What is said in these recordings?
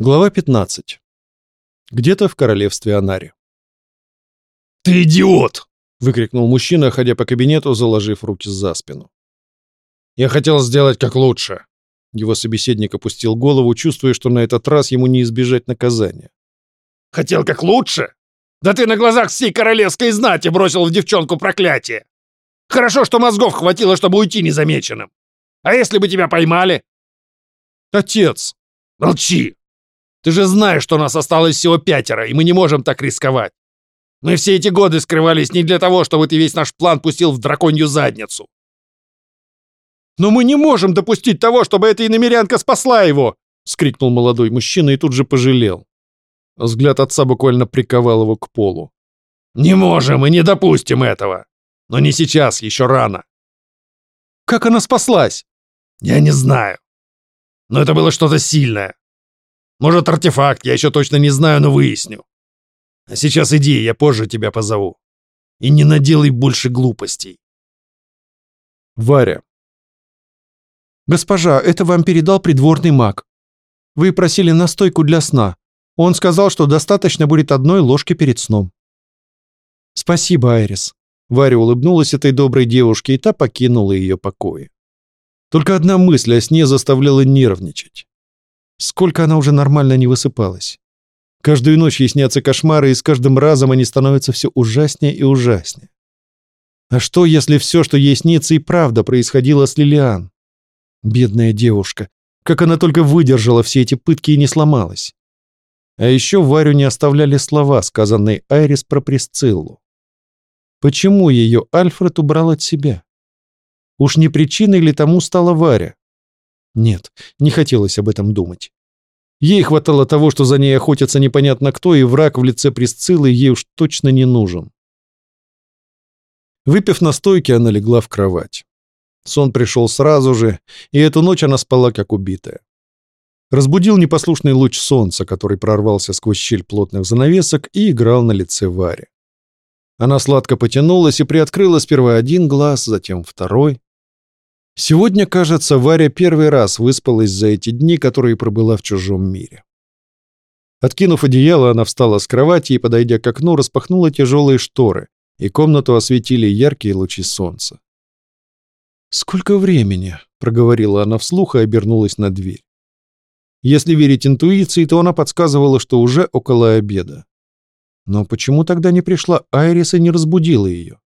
Глава 15. Где-то в королевстве Анари. «Ты идиот!» — выкрикнул мужчина, ходя по кабинету, заложив руки за спину. «Я хотел сделать как лучше!» Его собеседник опустил голову, чувствуя, что на этот раз ему не избежать наказания. «Хотел как лучше? Да ты на глазах всей королевской знати бросил в девчонку проклятие! Хорошо, что мозгов хватило, чтобы уйти незамеченным! А если бы тебя поймали?» «Отец!» «Молчи!» Ты же знаешь, что нас осталось всего пятеро, и мы не можем так рисковать. Мы все эти годы скрывались не для того, чтобы ты весь наш план пустил в драконью задницу. Но мы не можем допустить того, чтобы эта иномерянка спасла его, Скрикнул молодой мужчина и тут же пожалел. Взгляд отца буквально приковал его к полу. Не можем и не допустим этого. Но не сейчас, еще рано. Как она спаслась? Я не знаю. Но это было что-то сильное. Может, артефакт, я еще точно не знаю, но выясню. А сейчас иди, я позже тебя позову. И не наделай больше глупостей. Варя. Госпожа, это вам передал придворный маг. Вы просили настойку для сна. Он сказал, что достаточно будет одной ложки перед сном. Спасибо, Айрис. Варя улыбнулась этой доброй девушке, и та покинула ее покои. Только одна мысль о сне заставляла нервничать. Сколько она уже нормально не высыпалась. Каждую ночь ей снятся кошмары, и с каждым разом они становятся все ужаснее и ужаснее. А что, если все, что ей снится, и правда происходило с Лилиан? Бедная девушка. Как она только выдержала все эти пытки и не сломалась. А еще Варю не оставляли слова, сказанные Айрис про Присциллу. Почему ее Альфред убрал от себя? Уж не причиной ли тому стала Варя? Нет, не хотелось об этом думать. Ей хватало того, что за ней охотятся непонятно кто, и враг в лице Присциллы ей уж точно не нужен. Выпив настойки, она легла в кровать. Сон пришел сразу же, и эту ночь она спала как убитая. Разбудил непослушный луч солнца, который прорвался сквозь щель плотных занавесок и играл на лице Варе. Она сладко потянулась и приоткрыла сперва один глаз, затем второй. Сегодня, кажется, Варя первый раз выспалась за эти дни, которые пробыла в чужом мире. Откинув одеяло, она встала с кровати и, подойдя к окну, распахнула тяжелые шторы, и комнату осветили яркие лучи солнца. «Сколько времени?» — проговорила она вслух и обернулась на дверь. Если верить интуиции, то она подсказывала, что уже около обеда. Но почему тогда не пришла Айрис и не разбудила ее?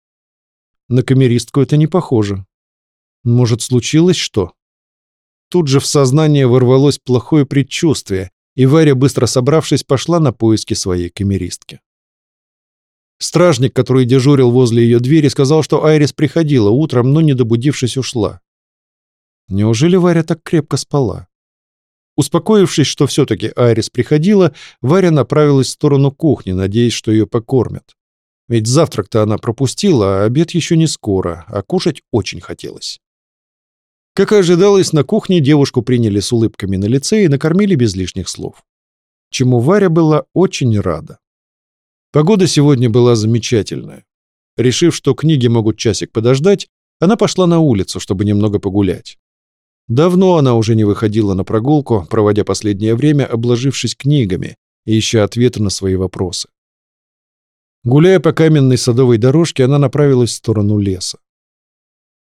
На камеристку это не похоже. Может, случилось что? Тут же в сознание ворвалось плохое предчувствие, и Варя, быстро собравшись, пошла на поиски своей камеристки. Стражник, который дежурил возле ее двери, сказал, что Айрис приходила утром, но, не добудившись, ушла. Неужели Варя так крепко спала? Успокоившись, что все-таки Айрис приходила, Варя направилась в сторону кухни, надеясь, что ее покормят. Ведь завтрак-то она пропустила, а обед еще не скоро, а кушать очень хотелось. Как и ожидалось, на кухне девушку приняли с улыбками на лице и накормили без лишних слов. Чему Варя была очень рада. Погода сегодня была замечательная. Решив, что книги могут часик подождать, она пошла на улицу, чтобы немного погулять. Давно она уже не выходила на прогулку, проводя последнее время, обложившись книгами и ища ответы на свои вопросы. Гуляя по каменной садовой дорожке, она направилась в сторону леса.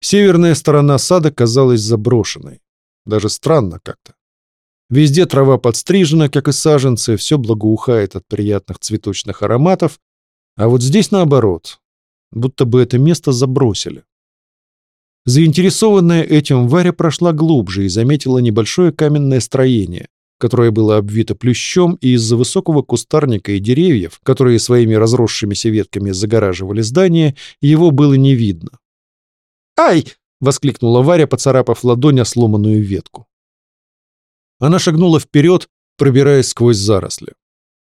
Северная сторона сада казалась заброшенной. Даже странно как-то. Везде трава подстрижена, как и саженцы, все благоухает от приятных цветочных ароматов, а вот здесь наоборот, будто бы это место забросили. Заинтересованная этим Варя прошла глубже и заметила небольшое каменное строение, которое было обвито плющом и из-за высокого кустарника и деревьев, которые своими разросшимися ветками загораживали здание, его было не видно. «Ай!» — воскликнула Варя, поцарапав ладонь о сломанную ветку. Она шагнула вперед, пробираясь сквозь заросли.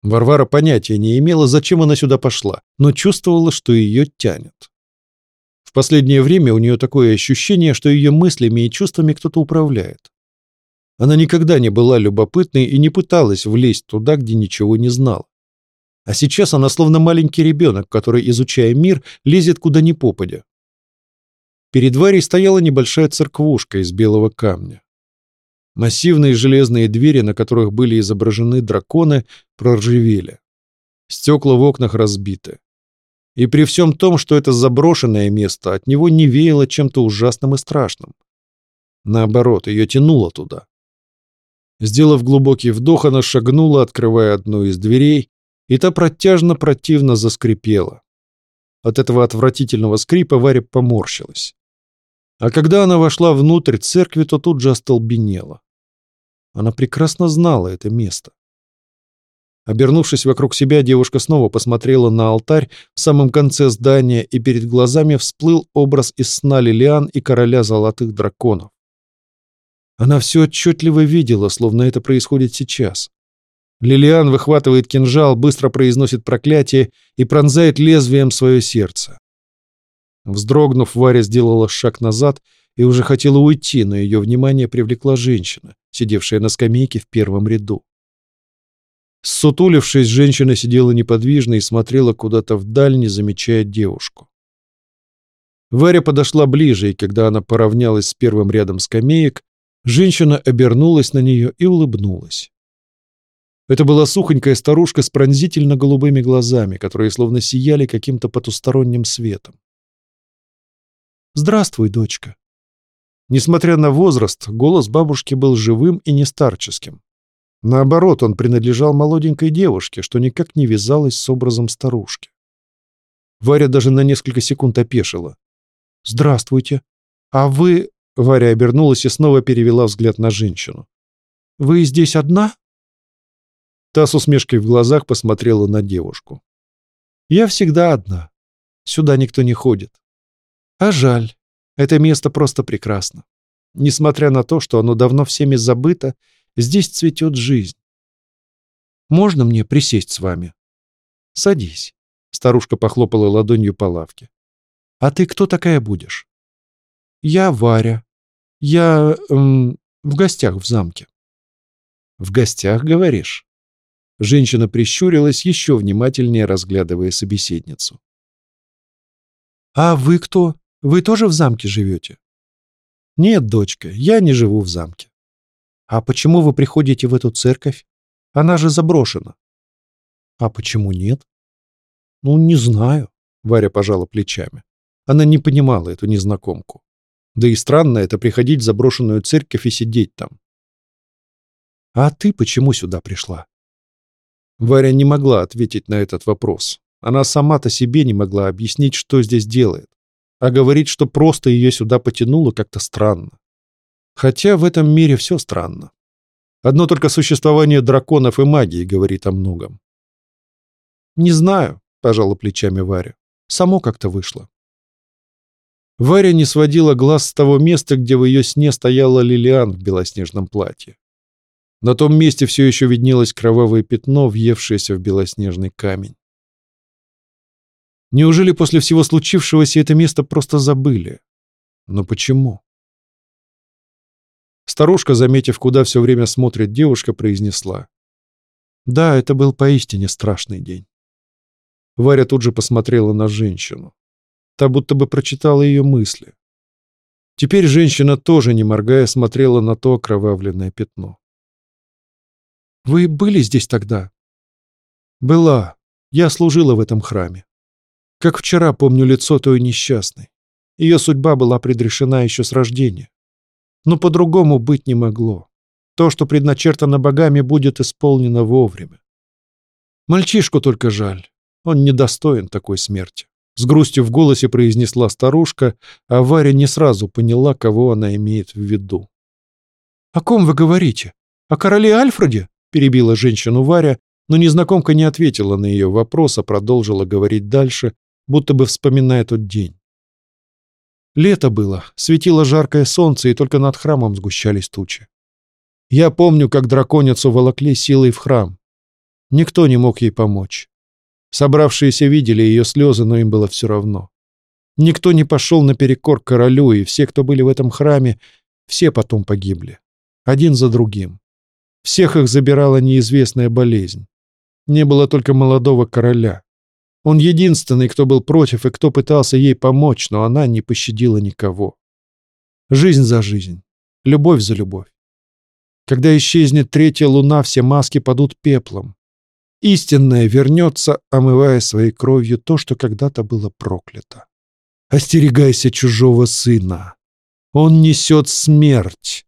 Варвара понятия не имела, зачем она сюда пошла, но чувствовала, что ее тянет. В последнее время у нее такое ощущение, что ее мыслями и чувствами кто-то управляет. Она никогда не была любопытной и не пыталась влезть туда, где ничего не знала. А сейчас она словно маленький ребенок, который, изучая мир, лезет куда ни попадя, Перед Варей стояла небольшая церквушка из белого камня. Массивные железные двери, на которых были изображены драконы, проржавели. Стекла в окнах разбиты. И при всем том, что это заброшенное место, от него не веяло чем-то ужасным и страшным. Наоборот, ее тянуло туда. Сделав глубокий вдох, она шагнула, открывая одну из дверей, и та протяжно-противно заскрипела. От этого отвратительного скрипа Варя поморщилась. А когда она вошла внутрь церкви, то тут же остолбенела. Она прекрасно знала это место. Обернувшись вокруг себя, девушка снова посмотрела на алтарь в самом конце здания, и перед глазами всплыл образ из сна Лилиан и короля золотых драконов. Она все отчетливо видела, словно это происходит сейчас. Лилиан выхватывает кинжал, быстро произносит проклятие и пронзает лезвием свое сердце. Вздрогнув, Варя сделала шаг назад и уже хотела уйти, но ее внимание привлекла женщина, сидевшая на скамейке в первом ряду. Сутулившись, женщина сидела неподвижно и смотрела куда-то вдаль, не замечая девушку. Варя подошла ближе, и когда она поравнялась с первым рядом скамеек, женщина обернулась на нее и улыбнулась. Это была сухонькая старушка с пронзительно-голубыми глазами, которые словно сияли каким-то потусторонним светом. «Здравствуй, дочка». Несмотря на возраст, голос бабушки был живым и не старческим. Наоборот, он принадлежал молоденькой девушке, что никак не вязалось с образом старушки. Варя даже на несколько секунд опешила. «Здравствуйте. А вы...» — Варя обернулась и снова перевела взгляд на женщину. «Вы здесь одна?» Та с усмешкой в глазах посмотрела на девушку. «Я всегда одна. Сюда никто не ходит. А жаль. Это место просто прекрасно. Несмотря на то, что оно давно всеми забыто, здесь цветет жизнь. «Можно мне присесть с вами?» «Садись», — старушка похлопала ладонью по лавке. «А ты кто такая будешь?» «Я Варя. Я... Эм, в гостях в замке». «В гостях, говоришь?» Женщина прищурилась, еще внимательнее разглядывая собеседницу. «А вы кто?» Вы тоже в замке живете?» «Нет, дочка, я не живу в замке». «А почему вы приходите в эту церковь? Она же заброшена». «А почему нет?» «Ну, не знаю», — Варя пожала плечами. Она не понимала эту незнакомку. Да и странно это приходить в заброшенную церковь и сидеть там. «А ты почему сюда пришла?» Варя не могла ответить на этот вопрос. Она сама-то себе не могла объяснить, что здесь делает. А говорить, что просто ее сюда потянуло, как-то странно. Хотя в этом мире все странно. Одно только существование драконов и магии говорит о многом. «Не знаю», — пожала плечами Варя. «Само как-то вышло». Варя не сводила глаз с того места, где в ее сне стояла Лилиан в белоснежном платье. На том месте все еще виднелось кровавое пятно, въевшееся в белоснежный камень. Неужели после всего случившегося это место просто забыли? Но почему? Старушка, заметив, куда все время смотрит девушка, произнесла. Да, это был поистине страшный день. Варя тут же посмотрела на женщину. Та будто бы прочитала ее мысли. Теперь женщина тоже, не моргая, смотрела на то окровавленное пятно. «Вы были здесь тогда?» «Была. Я служила в этом храме». Как вчера помню лицо той несчастной. Ее судьба была предрешена еще с рождения. Но по-другому быть не могло. То, что предначертано богами, будет исполнено вовремя. Мальчишку только жаль. Он недостоин такой смерти. С грустью в голосе произнесла старушка, а Варя не сразу поняла, кого она имеет в виду. «О ком вы говорите? О короле Альфреде?» — перебила женщину Варя, но незнакомка не ответила на ее вопрос, а продолжила говорить дальше, будто бы вспоминая тот день. Лето было, светило жаркое солнце, и только над храмом сгущались тучи. Я помню, как драконицу волокли силой в храм. Никто не мог ей помочь. Собравшиеся видели ее слезы, но им было все равно. Никто не пошел наперекор королю, и все, кто были в этом храме, все потом погибли. Один за другим. Всех их забирала неизвестная болезнь. Не было только молодого короля. Он единственный, кто был против и кто пытался ей помочь, но она не пощадила никого. Жизнь за жизнь, любовь за любовь. Когда исчезнет третья луна, все маски падут пеплом. Истинное вернется, омывая своей кровью то, что когда-то было проклято. Остерегайся чужого сына. Он несет смерть.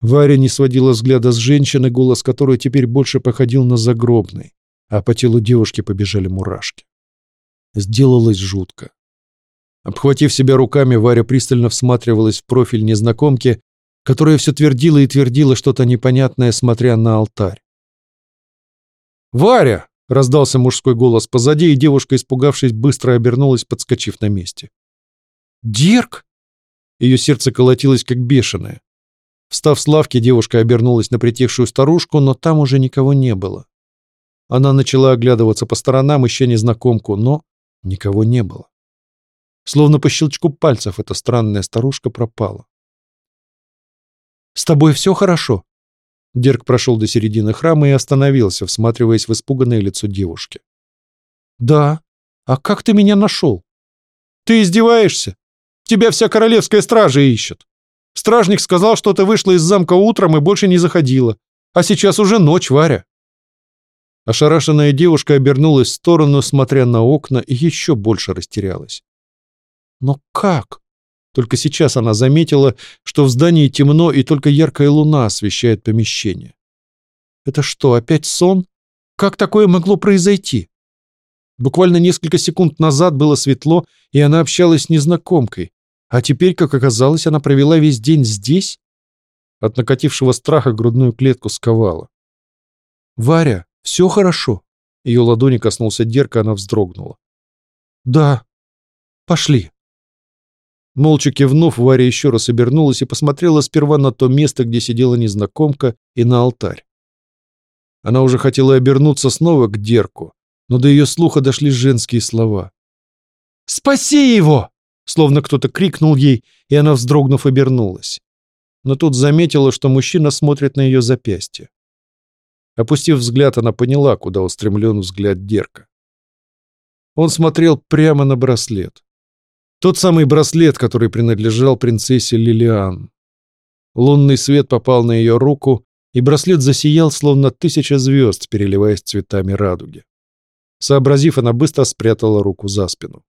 Варя не сводила взгляда с женщины, голос которой теперь больше походил на загробный а по телу девушки побежали мурашки. Сделалось жутко. Обхватив себя руками, Варя пристально всматривалась в профиль незнакомки, которая все твердила и твердила что-то непонятное, смотря на алтарь. «Варя!» — раздался мужской голос позади, и девушка, испугавшись, быстро обернулась, подскочив на месте. «Дирк!» Ее сердце колотилось, как бешеное. Встав с лавки, девушка обернулась на притихшую старушку, но там уже никого не было. Она начала оглядываться по сторонам, ища незнакомку, но никого не было. Словно по щелчку пальцев эта странная старушка пропала. «С тобой все хорошо?» Дерг прошел до середины храма и остановился, всматриваясь в испуганное лицо девушки. «Да. А как ты меня нашел?» «Ты издеваешься? Тебя вся королевская стража ищет. Стражник сказал, что ты вышла из замка утром и больше не заходила. А сейчас уже ночь, Варя. Ошарашенная девушка обернулась в сторону, смотря на окна, и еще больше растерялась. «Но как?» Только сейчас она заметила, что в здании темно, и только яркая луна освещает помещение. «Это что, опять сон? Как такое могло произойти?» Буквально несколько секунд назад было светло, и она общалась с незнакомкой. А теперь, как оказалось, она провела весь день здесь? От накатившего страха грудную клетку сковала. «Варя!» Все хорошо». Ее ладони коснулся Дерка, она вздрогнула. «Да. Пошли». Молча кивнув, Варя еще раз обернулась и посмотрела сперва на то место, где сидела незнакомка, и на алтарь. Она уже хотела обернуться снова к Дерку, но до ее слуха дошли женские слова. «Спаси его!» Словно кто-то крикнул ей, и она, вздрогнув, обернулась. Но тут заметила, что мужчина смотрит на ее запястье. Опустив взгляд, она поняла, куда устремлен взгляд Дерка. Он смотрел прямо на браслет. Тот самый браслет, который принадлежал принцессе Лилиан. Лунный свет попал на ее руку, и браслет засиял, словно тысяча звезд, переливаясь цветами радуги. Сообразив, она быстро спрятала руку за спину.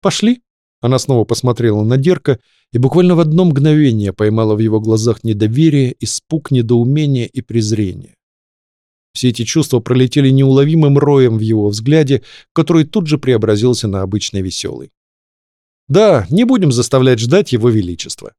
«Пошли», она снова посмотрела на Дерка и буквально в одно мгновение поймала в его глазах недоверие, испуг, недоумение и презрение. Все эти чувства пролетели неуловимым роем в его взгляде, который тут же преобразился на обычный веселый. «Да, не будем заставлять ждать его величества».